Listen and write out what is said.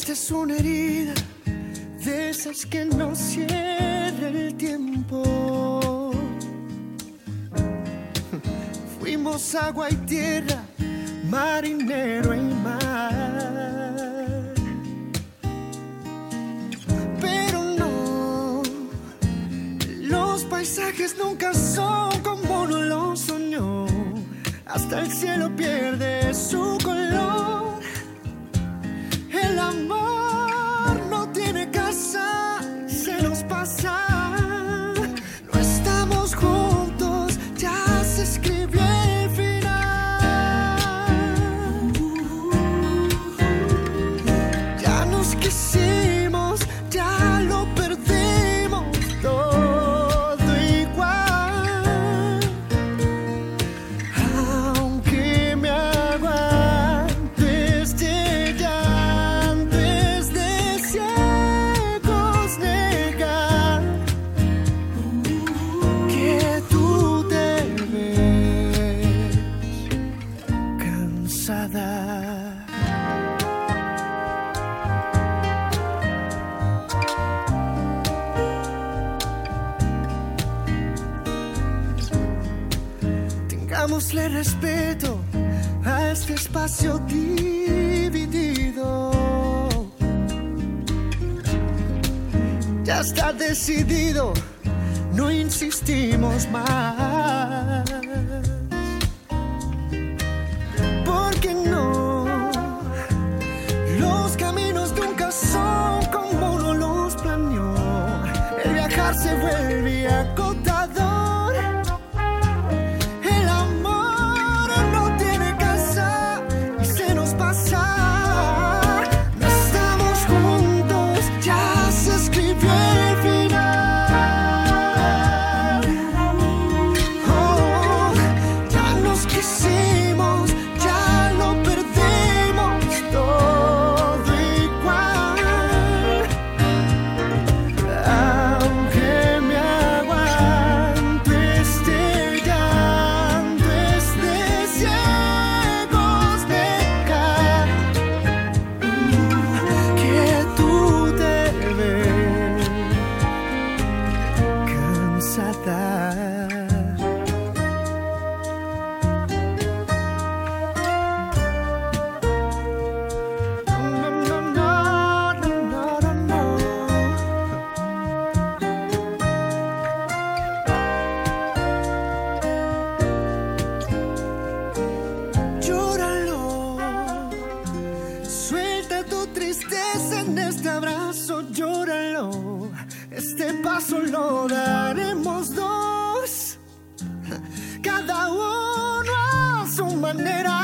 Esta es una herida de esas que no cierra el tiempo. Fuimos agua y tierra, marinero y mar. Pero no, los paisajes nunca son como uno los soñó. Hasta el cielo pierde Tengámosle respeto a este espacio dividido. Ya está decidido, no insistimos más. Porque no, los caminos nunca son como uno los planeó. El viajar se vuelve tristeza en este abrazo, llóralo. Este paso lo daremos dos, cada uno a su manera.